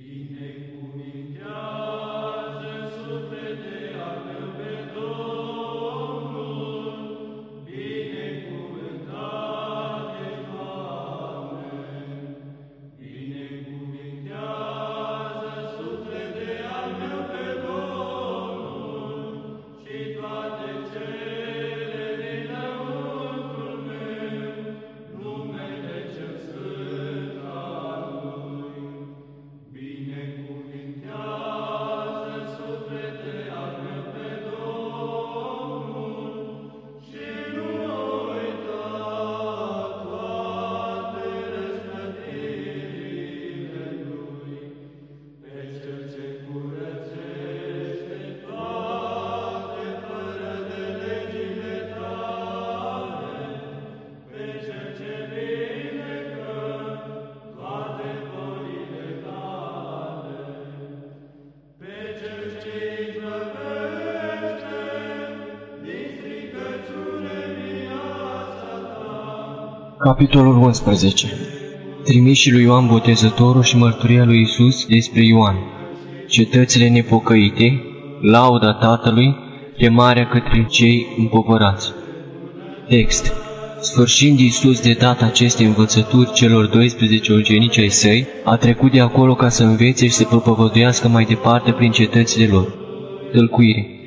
Be Capitolul 11 Trimișii lui Ioan Botezătorul și mărturia lui Isus despre Ioan. Cetățile nepocăite, lauda Tatălui, chemarea către cei împovărați. Text. Sfârșind Iisus de dat aceste învățături celor 12 ucenici ai săi, a trecut de acolo ca să învețe și să propovăduiască mai departe prin cetățile lor. Tălcuire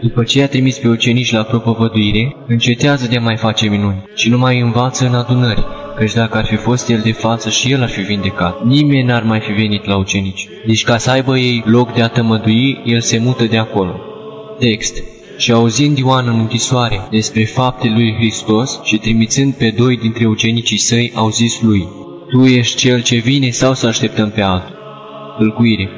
după ce a trimis pe ucenici la propovăduire, încetează de a mai face minuni și nu mai învață în adunări, căci dacă ar fi fost el de față și el ar fi vindecat, nimeni n-ar mai fi venit la ucenici. Deci ca să aibă ei loc de a tămădui, el se mută de acolo. Text și auzind Ioan în închisoare despre faptele lui Hristos și trimițând pe doi dintre ucenicii săi, au zis lui, Tu ești cel ce vine sau să așteptăm pe altul? Tâlcuire.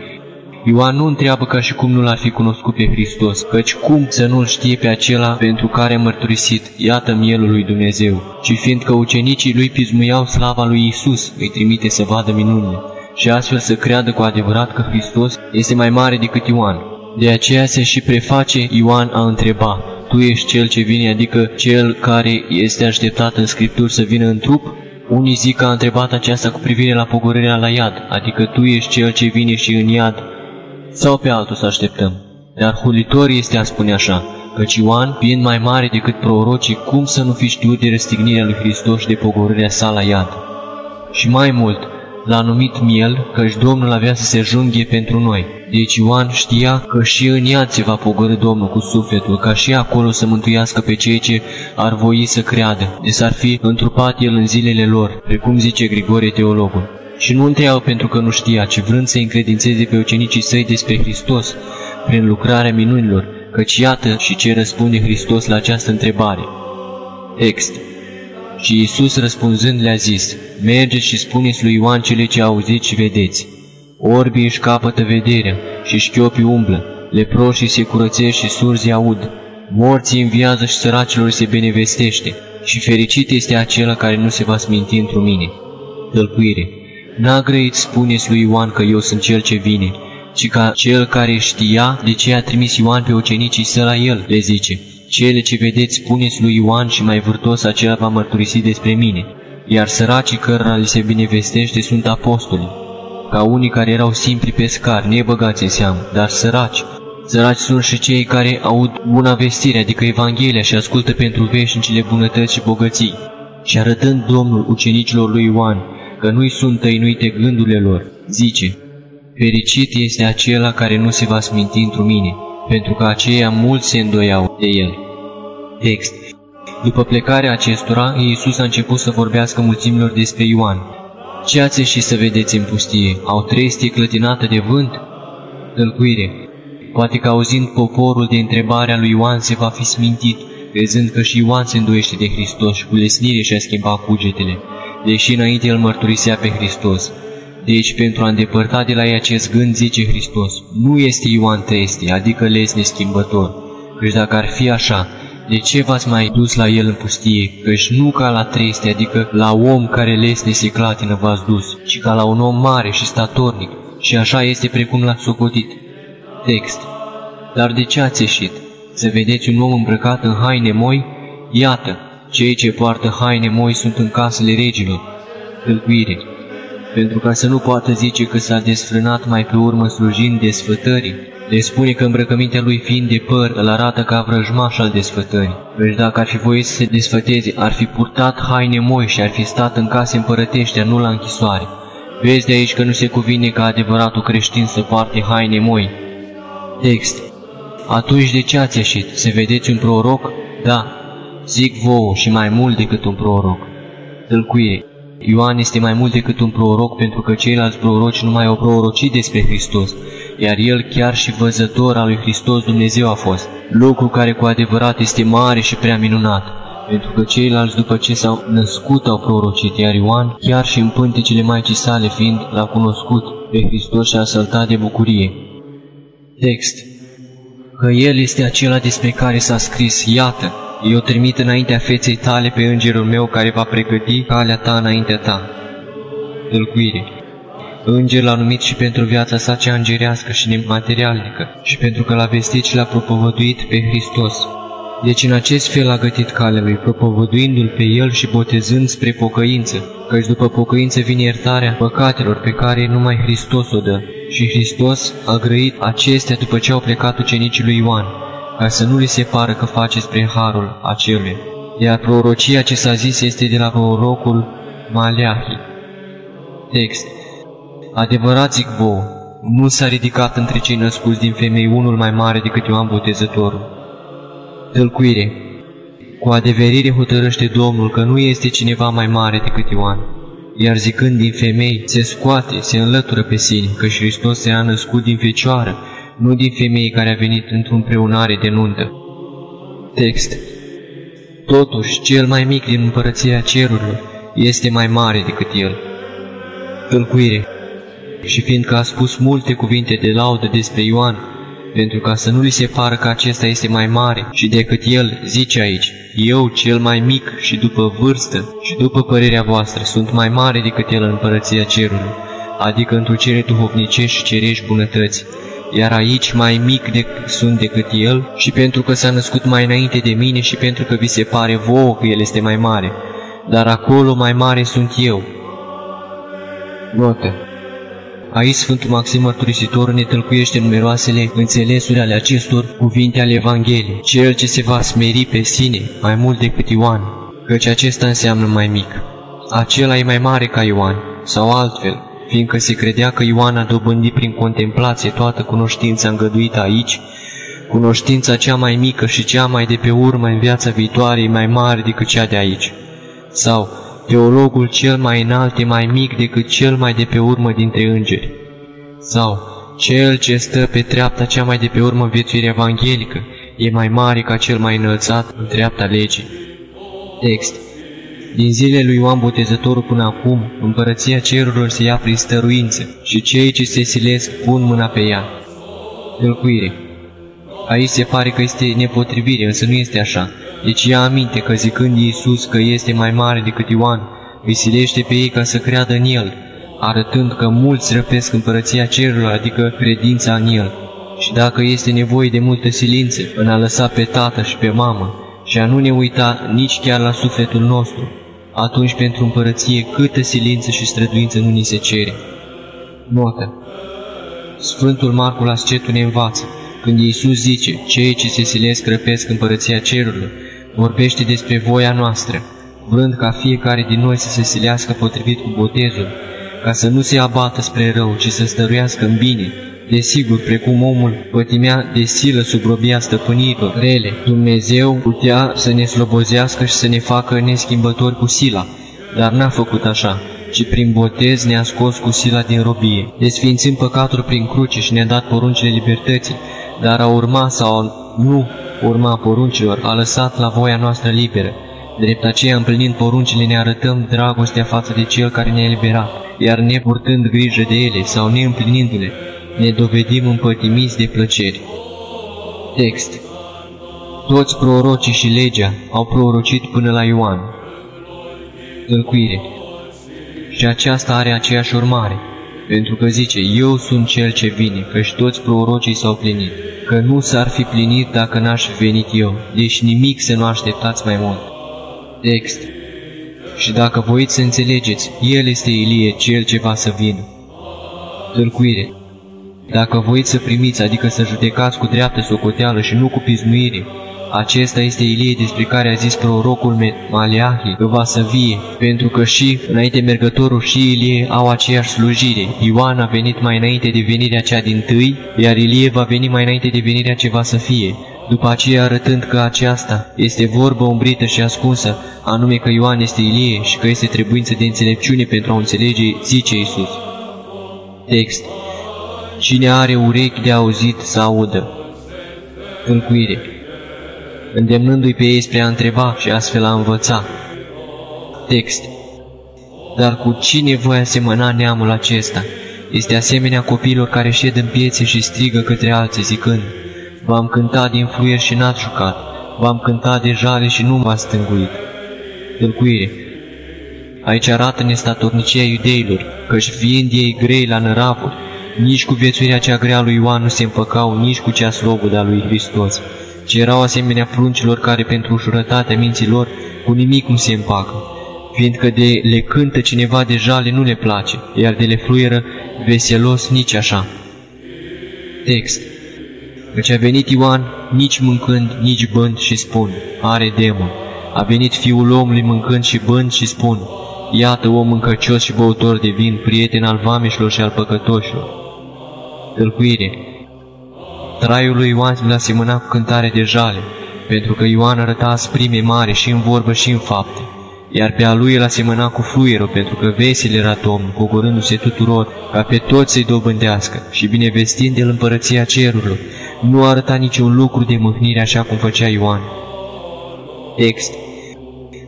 Ioan nu întreabă ca și cum nu l-ar fi cunoscut pe Hristos, căci cum să nu-l știe pe acela pentru care a mărturisit, iată mielul lui Dumnezeu, ci fiindcă ucenicii lui pismuiau slava lui Isus, îi trimite să vadă minunile, și astfel să creadă cu adevărat că Hristos este mai mare decât Ioan. De aceea se și preface Ioan a întreba, Tu ești cel ce vine, adică cel care este așteptat în Scripturi să vină în trup? Unii zic că a întrebat aceasta cu privire la pogorârea la iad, adică Tu ești cel ce vine și în iad, sau pe altul să așteptăm. Dar hulitor este a spune așa, căci Ioan, fiind mai mare decât prorocii, cum să nu fi știut de răstignirea lui Hristos și de pogorârea sa la iad? Și mai mult, l-a numit miel, căci Domnul avea să se junghie pentru noi. Deci Ioan știa că și în iad se va pogorâ Domnul cu sufletul, ca și acolo să mântuiască pe cei ce ar voi să creadă, de s-ar fi întrupat el în zilele lor, precum zice Grigore teologul. Și nu întreabă pentru că nu știa, ci vrând să încredințeze pe ucenicii săi despre Hristos, prin lucrarea minunilor, căci iată și ce răspunde Hristos la această întrebare. Text Și Iisus răspunzând le-a zis, Mergeți și spuneți lui Ioan cele ce auziți și vedeți. Orbii își capătă vederea și șchiopii umblă, leproșii se curățește și surzii aud, morții înviază și săracilor se benevestește, și fericit este acela care nu se va sminti într-o mine. Tălcuire N-a grăit spuneți lui Ioan că eu sunt cel ce vine, ci ca cel care știa de ce a trimis Ioan pe ucenicii să la el, le zice. Cele ce vedeți spuneți lui Ioan și mai vârtos acela va mărturisi despre mine, iar săracii cărora li se binevestește sunt apostoli, ca unii care erau simpli pescari, nebăgați în seamă, dar săraci. Săraci sunt și cei care aud buna vestire, adică Evanghelia, și ascultă pentru veșnicile bunătăți și bogății. Și arătând Domnul ucenicilor lui Ioan, că nu-i sunt tăinuite gândurile lor. Zice, Fericit este acela care nu se va sminti într mine, pentru că aceia mulți se îndoiau de el. Text După plecarea acestora, Iisus a început să vorbească mulțimilor despre Ioan. Ce ați și să vedeți în pustie? Au trei clătinată de vânt? Tălcuire Poate că auzind poporul de întrebarea lui Ioan se va fi smintit, crezând că și Ioan se îndoiește de Hristos și cu lesnire și-a schimbat cugetele deși înainte el mărturisea pe Hristos. Deci, pentru a îndepărta de la ei acest gând, zice Hristos, nu este Ioan Treste, adică lesne schimbător. Căci dacă ar fi așa, de ce v-ați mai dus la el în pustie? Căci nu ca la Treste, adică la om care lesne se clatină v-ați dus, ci ca la un om mare și statornic, și așa este precum l-ați socotit. Text Dar de ce ați ieșit? Să vedeți un om îmbrăcat în haine moi? Iată, cei ce poartă haine moi sunt în casele regilor. Tâlcuire. pentru ca să nu poată zice că s-a desfrânat mai pe urmă slujind desfătării. Le spune că îmbrăcămintea lui fiind de păr îl arată ca vrăjmaș al desfătării. Deci dacă ar fi voit să se desfăteze, ar fi purtat haine moi și ar fi stat în case împărătește, nu la închisoare. Vezi de aici că nu se cuvine ca adevăratul creștin să poarte haine moi. Text. Atunci de ce ați ieșit? Să vedeți un proroc? Da. Zic vouă și mai mult decât un proroc. Tălcuire. Ioan este mai mult decât un proroc pentru că ceilalți proroci nu mai au prorocit despre Hristos, iar el chiar și văzător al lui Hristos Dumnezeu a fost, lucru care cu adevărat este mare și prea minunat, pentru că ceilalți după ce s-au născut au prorocit, iar Ioan, chiar și în pântecele Maicii sale fiind, l-a cunoscut pe Hristos și a săltat de bucurie. Text Că El este acela despre care s-a scris, iată, eu trimit înaintea feței tale pe îngerul meu care va pregăti calea ta înaintea ta. Tâlcuire Înger l-a numit și pentru viața sa cea îngerească și nematerialnică și pentru că l-a vestit și l-a propovăduit pe Hristos. Deci în acest fel a gătit calea lui, propovăduindu-l pe el și botezând spre pocăință, căci după pocăință vine iertarea păcatelor pe care numai Hristos o dă. Și Hristos a grăit acestea după ce au plecat ucenicii lui Ioan, ca să nu li se pară că face spre harul acelui. Iar prorocia ce s-a zis este de la prorocul Maleahi. Text Adevărat zic vouă, nu s-a ridicat între cei născuți din femei unul mai mare decât Ioan Botezătorul. Tălcuire Cu adeverire hotărăște Domnul că nu este cineva mai mare decât Ioan, iar zicând din femei, se scoate, se înlătură pe sine, că Hristos se a născut din fecioară, nu din femei care a venit într-un preunare de nuntă. Text Totuși, cel mai mic din împărăția cerurilor este mai mare decât el. Tălcuire Și fiindcă a spus multe cuvinte de laudă despre Ioan, pentru ca să nu li se pară că acesta este mai mare și decât el, zice aici, eu cel mai mic și după vârstă și după părerea voastră sunt mai mare decât el în împărăția cerului, adică într-o cere duhovnicești și cerești bunătăți iar aici mai mic de, sunt decât el, și pentru că s-a născut mai înainte de mine și pentru că vi se pare vouă că el este mai mare, dar acolo mai mare sunt eu. Notă. Aici Sfântul Maxim Mărturisitor ne tălcuiește numeroasele înțelesuri ale acestor cuvinte ale Evangheliei. Cel ce se va smeri pe sine mai mult decât Ioan, căci acesta înseamnă mai mic. Acela e mai mare ca Ioan, sau altfel, fiindcă se credea că Ioan a dobândit prin contemplație toată cunoștința îngăduită aici, cunoștința cea mai mică și cea mai de pe urmă în viața viitoare e mai mare decât cea de aici. Sau, teologul cel mai înalt e mai mic decât cel mai de pe urmă dintre îngeri. Sau, cel ce stă pe treapta cea mai de pe urmă viețuire evanghelică e mai mare ca cel mai înălțat în treapta legii. Text din zilele lui Ioan Botezătorul până acum, împărăția cerurilor se ia prin stăruință și cei ce se silesc pun mâna pe ea. Tâlcuire Aici se pare că este nepotrivire, însă nu este așa. Deci ia aminte că zicând Iisus că este mai mare decât Ioan, îi silește pe ei ca să creadă în El, arătând că mulți răpesc împărăția cerurilor, adică credința în El. Și dacă este nevoie de multă silință în a lăsa pe tată și pe mamă, și a nu ne uita nici chiar la sufletul nostru, atunci pentru împărăție câtă silință și străduință nu ni se cere. Notă Sfântul Marcul Ascetul ne învață, când Iisus zice, cei ce se silesc răpesc împărăția cerurilor, vorbește despre voia noastră, vrând ca fiecare din noi să se silească potrivit cu botezul, ca să nu se abată spre rău, ci să stăruiască în bine, Desigur, precum omul pătimea de silă sub robia stăpânirilor rele, Dumnezeu putea să ne slobozească și să ne facă neschimbători cu sila, dar n-a făcut așa, ci prin botez ne-a scos cu sila din robie, desfințând păcatul prin cruce și ne-a dat poruncile libertății, dar a urma sau nu urma poruncilor, a lăsat la voia noastră liberă. Drept aceea, împlinind poruncile, ne arătăm dragostea față de Cel care ne-a eliberat, iar nepurtând grijă de ele sau neîmplinindu-le, ne dovedim împătimiți de plăceri. Text Toți prorocii și legea au prorocit până la Ioan. Tălcuire Și aceasta are aceeași urmare, pentru că zice, Eu sunt cel ce vine, căci toți prorocii s-au plinit, că nu s-ar fi plinit dacă n-aș fi venit eu, deci nimic să nu așteptați mai mult. Text și dacă voiți să înțelegeți, El este Ilie, Cel ce va să vină. Tâlcuire Dacă voiți să primiți, adică să judecați cu dreaptă socoteală și nu cu pismuire, acesta este Ilie despre care a zis prorocul Maleahi că va să vie, pentru că și înainte mergătorul și Ilie au aceeași slujire. Ioan a venit mai înainte de venirea cea din tâi, iar Ilie va veni mai înainte de venirea ce va să fie. După aceea arătând că aceasta este vorbă umbrită și ascunsă, anume că Ioan este Ilie și că este trebuință de înțelepciune pentru a înțelege, zice Isus. Text Cine are urechi de auzit să audă. Încuire îndemnându-i pe ei spre a întreba și astfel a învăța. Text Dar cu cine voi asemăna neamul acesta? Este asemenea copiilor care șed în piețe și strigă către alții zicând, V-am cântat din fluier și n-ați jucat, v-am cântat de jale și nu m-ați stânguit. Tâlcuire Aici arată nestatornicia iudeilor, că-și fiind ei grei la năravuri, nici cu viețuirea cea grea lui Ioan nu se împăcau, nici cu cea slobodă a lui Hristos ci erau asemenea pruncilor care pentru ușurătatea minților cu nimic nu se împacă, fiindcă de le cântă cineva de jale nu le place, iar de le fluieră veselos nici așa. Text Căci a venit Ioan, nici mâncând, nici bând și spun, are demon. A venit fiul omului mâncând și bând și spun, iată om mâncăcios și băutor de vin, prieten al vameșilor și al păcătoșilor. Tălcuire Traiul lui Ioan l-a asemănat cu cântare de jale, pentru că Ioan arăta asprime mare și în vorbă și în fapte, iar pe a lui el asemăna cu fluierul, pentru că vesel era Domnul, cogorându-se tuturor, ca pe toți să-i dobândească, și binevestind el împărăția cerurilor, nu arăta niciun lucru de mâhnire așa cum făcea Ioan. Text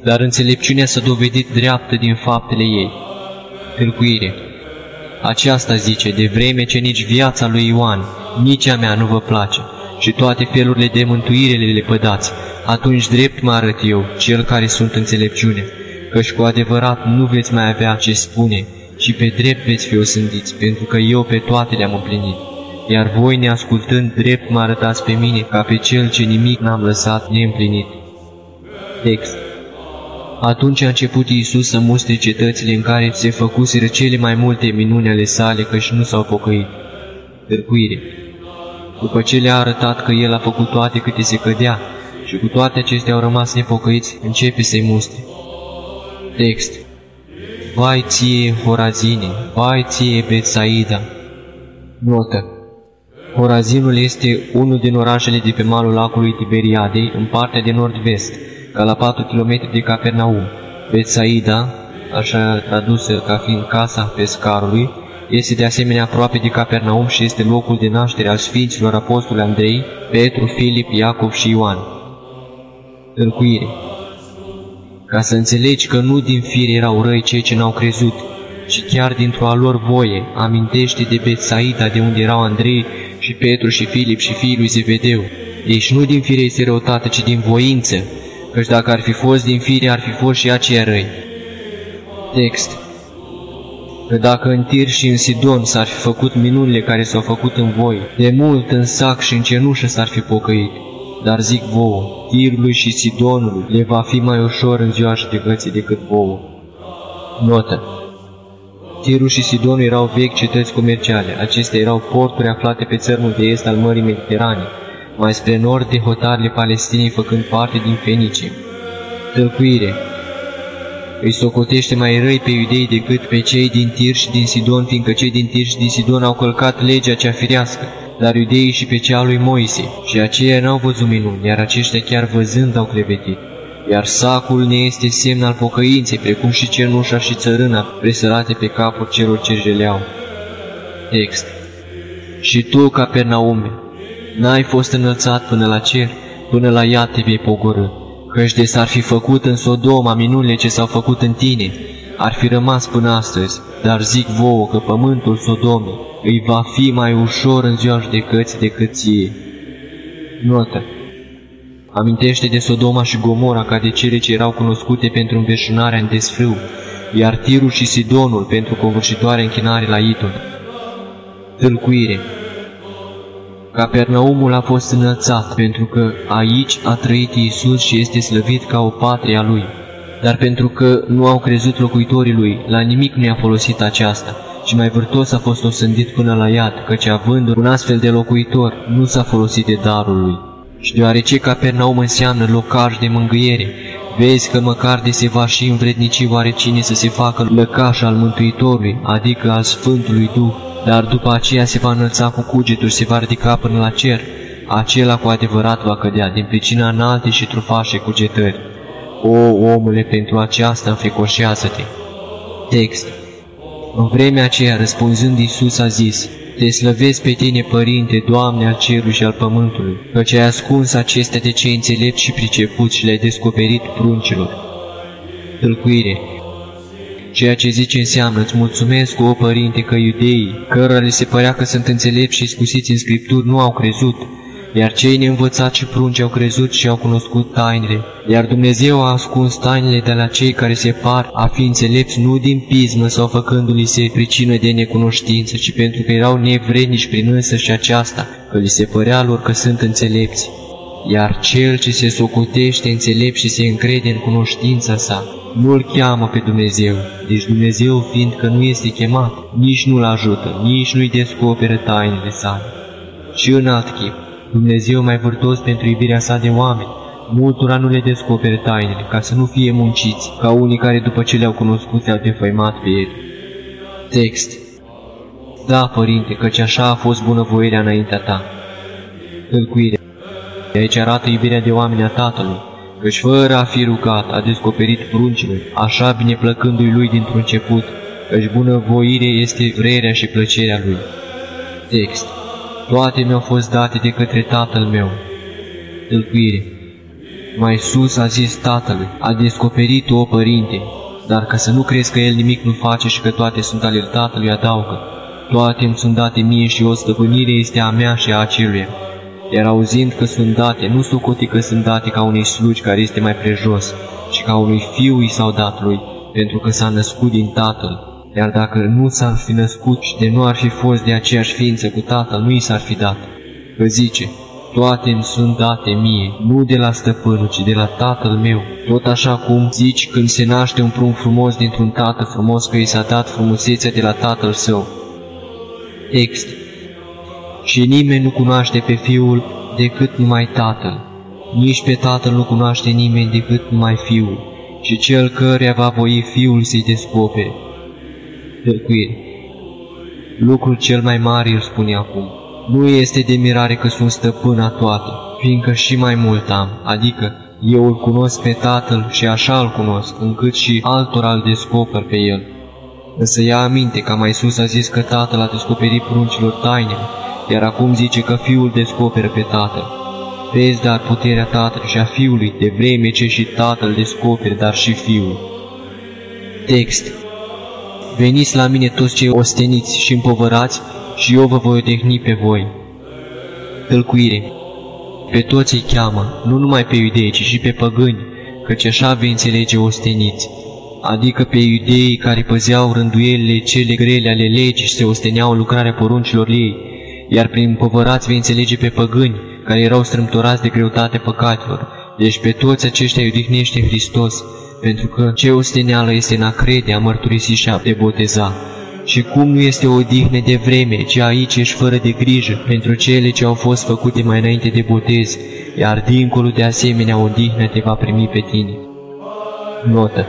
Dar înțelepciunea s-a dovedit dreaptă din faptele ei. Tâlcuire Aceasta zice, de vreme ce nici viața lui Ioan, nici a mea nu vă place, și toate felurile de mântuire le pădați, atunci drept mă arăt eu, cel care sunt înțelepciune, căci cu adevărat nu veți mai avea ce spune, și pe drept veți fi osândiți, pentru că eu pe toate le-am împlinit. Iar voi, neascultând drept, mă arătați pe mine ca pe cel ce nimic n-am lăsat neîmplinit. Text Atunci a început Iisus să mustre cetățile în care se făcuseră cele mai multe minuni ale sale, căci nu s-au pocăit. Târcuire după ce le-a arătat că el a făcut toate câte se cădea și cu toate acestea au rămas nepocăiți, începe să-i mustre. Text Vai ție, Horazine, vai ție, Betsaida! Notă Horazinul este unul din orașele de pe malul lacului Tiberiadei, în partea de nord-vest, ca la 4 km de Capernaum. Betsaida, așa tradusă ca fiind casa pescarului, este de asemenea aproape de Capernaum și este locul de naștere al Sfinților Apostoli Andrei, Petru, Filip, Iacov și Ioan. Tâlcuire Ca să înțelegi că nu din fire erau răi cei ce n-au crezut, ci chiar dintr-o a lor voie, amintește de Betsaida de unde erau Andrei și Petru și Filip și fiul lui Zevedeu. Deci nu din fire este răutate, ci din voință, căci dacă ar fi fost din fire, ar fi fost și aceia răi. Text că dacă în Tir și în Sidon s-ar fi făcut minunile care s-au făcut în voi, de mult în sac și în cenușă s-ar fi pocăit. Dar zic vouă, Tirului și Sidonului le va fi mai ușor în ziua judecății decât vouă. Notă Tirul și Sidonul erau vechi cetăți comerciale. Acestea erau porturi aflate pe țărmul de est al Mării Mediterane, mai spre nord de hotarele Palestinei făcând parte din Fenicie. Tălcuire îi socotește mai răi pe iudei decât pe cei din Tirș și din Sidon, fiindcă cei din Tirș și din Sidon au călcat legea cea firească, dar iudeii și pe cea lui Moise, și aceia n-au văzut minuni, iar aceștia chiar văzând au clevetit. Iar sacul ne este semn al pocăinței, precum și cernușa și țărâna presărate pe capul celor ce jeleau. Text Și tu, Capernaume, n-ai fost înălțat până la cer, până la ea te vei pogorâ căci de s-ar fi făcut în Sodoma minunile ce s-au făcut în tine, ar fi rămas până astăzi, dar zic vouă că pământul Sodomei îi va fi mai ușor în ziua judecății decât ție. Notă Amintește de Sodoma și Gomora ca de cele ce erau cunoscute pentru înverșunarea în desfrâu, iar Tirul și Sidonul pentru covârșitoare închinare la Iton. Tâlcuire Capernaumul a fost înălțat, pentru că aici a trăit Iisus și este slăvit ca o patrie a Lui. Dar pentru că nu au crezut locuitorii lui, la nimic nu i-a folosit aceasta, ci mai vârtos a fost osândit până la iad, căci având un astfel de locuitor, nu s-a folosit de darul lui. Și deoarece Capernaum înseamnă locaș de mângâiere, vezi că măcar de se va și învrednici oare cine să se facă lăcaș al Mântuitorului, adică al Sfântului Duh, dar după aceea se va înălța cu cugeturi, se va ridica până la cer, acela cu adevărat va cădea din pricina înalte și trufașe cugetări. O, omule, pentru aceasta înfricoșează-te. Text În vremea aceea, răspunzând Iisus a zis, Te slăvesc pe tine, Părinte, Doamne al cerului și al pământului, căci ai ascuns acestea de cei înțelepți și pricepuți și le-ai descoperit pruncilor. Tâlcuire Ceea ce zice înseamnă, îți mulțumesc, o Părinte, că iudeii, cărora le se părea că sunt înțelepți și scusiți în Scripturi, nu au crezut, iar cei neînvățați și prunci au crezut și au cunoscut tainele, iar Dumnezeu a ascuns tainele de la cei care se par a fi înțelepți nu din pismă sau făcându-li se pricină de necunoștință, ci pentru că erau nevrednici prin însă și aceasta, că li se părea lor că sunt înțelepți. Iar cel ce se socotește înțelept și se încrede în cunoștința sa, nu-l cheamă pe Dumnezeu, deci Dumnezeu fiindcă nu este chemat, nici nu-l ajută, nici nu-i descoperă tainele sale. Și în alt chip, Dumnezeu mai vârtos pentru iubirea sa de oameni, multora nu le descopere tainele, ca să nu fie munciți, ca unii care după ce le-au cunoscut le-au defăimat pe el. Text Da, Părinte, căci așa a fost bunăvoirea înaintea ta. Tâlcuire Aici arată iubirea de oameni a Tatălui, căci fără a fi rugat a descoperit pruncile, așa bine plăcându-i lui dintr-un început, căci bunăvoire este vrerea și plăcerea lui. Text toate mi-au fost date de către Tatăl meu. Tâlcuire. Mai sus a zis Tatălui, a descoperit o Părinte, dar ca să nu crezi că El nimic nu face și că toate sunt ale Tatălui, adaugă. Toate îmi sunt date mie și o stăpânire este a mea și a aceluia. Iar auzind că sunt date, nu socoti că sunt date ca unei slugi care este mai prejos, ci ca unui fiu i s-au dat lui, pentru că s-a născut din Tatăl iar dacă nu s-ar fi născut și de nu ar fi fost de aceeași ființă cu tatăl, nu i s-ar fi dat. Că zice, toate îmi sunt date mie, nu de la stăpânul, ci de la tatăl meu. Tot așa cum zici când se naște un prunc frumos dintr-un tată frumos că i s-a dat frumusețea de la tatăl său. Text Și nimeni nu cunoaște pe fiul decât numai tatăl. Nici pe tatăl nu cunoaște nimeni decât numai fiul, și cel căreia va voi fiul să-i descopere tâlcuiri. Lucrul cel mai mare îl spune acum. Nu este de mirare că sunt stăpâna toate, fiindcă și mai mult am, adică eu îl cunosc pe Tatăl și așa îl cunosc, încât și altora îl descoper pe El. Însă ia aminte că mai sus a zis că Tatăl a descoperit pruncilor tainele, iar acum zice că Fiul descoperă pe Tatăl. Vezi dar puterea Tatălui și a Fiului, de vreme ce și Tatăl descoperă, dar și Fiul. Text Veniți la mine toți cei osteniți și împovărați și eu vă voi odehni pe voi. Tălcuire Pe toți îi cheamă, nu numai pe iudei, ci și pe păgâni, căci așa vei înțelege osteniți, adică pe iudeii care păzeau rânduielile cele grele ale legii și se osteneau lucrarea poruncilor ei, iar prin împovărați vei înțelege pe păgâni, care erau strâmtorați de greutate păcatelor, deci pe toți aceștia îi odihnește Hristos, pentru că ce osteneală este în a crede, a mărturisi și a te boteza. Și cum nu este o odihnă de vreme, ci aici ești fără de grijă pentru cele ce au fost făcute mai înainte de botez, iar dincolo de asemenea o odihnă te va primi pe tine. Notă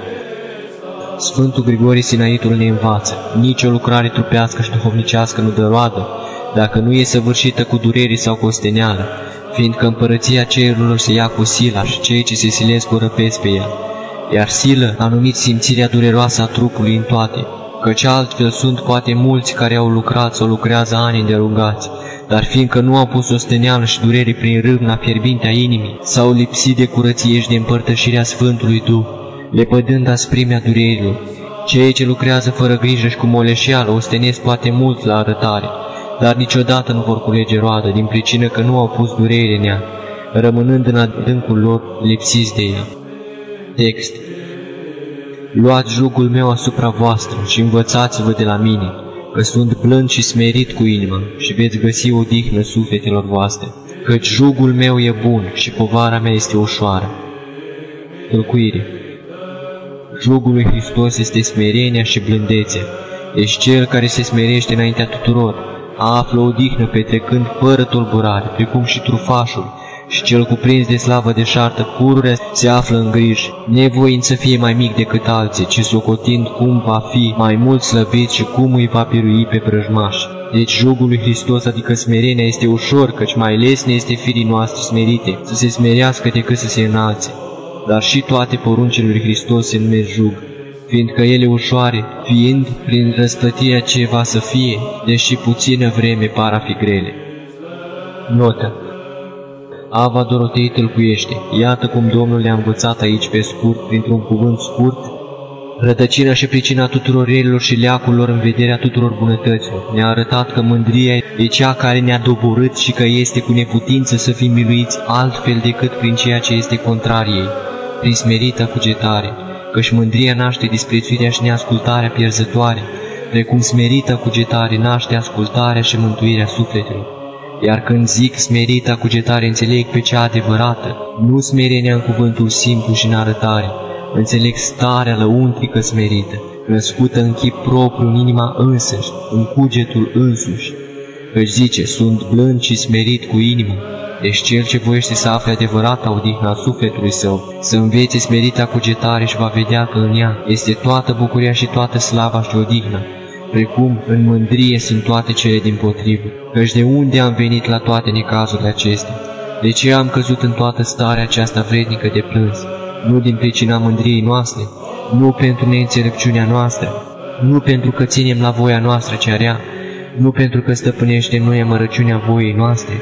Sfântul Grigorie Sinaitul ne învață, nici o lucrare trupească și duhovnicească nu dă roadă, dacă nu e săvârșită cu dureri sau cu osteneală, fiindcă împărăția cerurilor se ia cu sila și cei ce se silesc o răpesc pe ea iar silă a numit simțirea dureroasă a trupului în toate, căci altfel sunt poate mulți care au lucrat sau lucrează ani îndelungați, dar fiindcă nu au pus osteneală și durere prin râvna fierbinte a inimii, s-au lipsit de curăție și de împărtășirea Sfântului Duh, lepădând asprimea durerilor. Cei ce lucrează fără grijă și cu moleșeală ostenesc poate mult la arătare, dar niciodată nu vor culege roadă din pricină că nu au pus durere în ea, rămânând în adâncul lor lipsiți de ea. Text Luați jugul meu asupra voastră și învățați-vă de la mine, că sunt blând și smerit cu inima și veți găsi o dihnă sufletelor voastre, căci jugul meu e bun și povara mea este ușoară. Tălcuire jugul lui Hristos este smerenia și blândețea. Deci cel care se smerește înaintea tuturor află odihnă petrecând fără tulburare, precum și trufașul, și cel cuprins de slavă deșartă pururea se află în griji, nevoind să fie mai mic decât alții, ci socotind cum va fi mai mult slăbit și cum îi va pirui pe prăjmași. Deci jugul lui Hristos, adică smerenia, este ușor, căci mai lesne este firii noastre smerite, să se smerească decât să se înalțe. Dar și toate poruncile lui Hristos se numesc jug, fiindcă ele ușoare, fiind prin răsplătirea ce va să fie, deși puțină vreme par a fi grele. Notă Ava Dorotei tâlcuiește. Iată cum Domnul le-a învățat aici pe scurt, printr-un cuvânt scurt, rădăcina și pricina tuturor relilor și leacurilor în vederea tuturor bunătăților. Ne-a arătat că mândria e cea care ne-a doborât și că este cu neputință să fim miluiți altfel decât prin ceea ce este contrar ei, prin smerită cugetare, căci mândria naște disprețuirea și neascultarea pierzătoare, precum smerită cugetare naște ascultarea și mântuirea sufletului. Iar când zic smerita cugetare, înțeleg pe cea adevărată, nu smerenia în cuvântul simplu și în arătare, înțeleg starea lăuntrică smerită, născută în chip propriu în inima însăși, în cugetul însuși. Căci zice, sunt blând și smerit cu inimă, deci cel ce voiește să afle adevărata odihna sufletului său, să învețe smerita cugetare și va vedea că în ea este toată bucuria și toată slava și odihna, precum în mândrie sunt toate cele din potrivă, căci de unde am venit la toate necazurile acestea? De ce am căzut în toată starea aceasta vrednică de plâns? Nu din pricina mândriei noastre, nu pentru neînțelepciunea noastră, nu pentru că ținem la voia noastră cea rea, nu pentru că stăpânește în noi amărăciunea voiei noastre,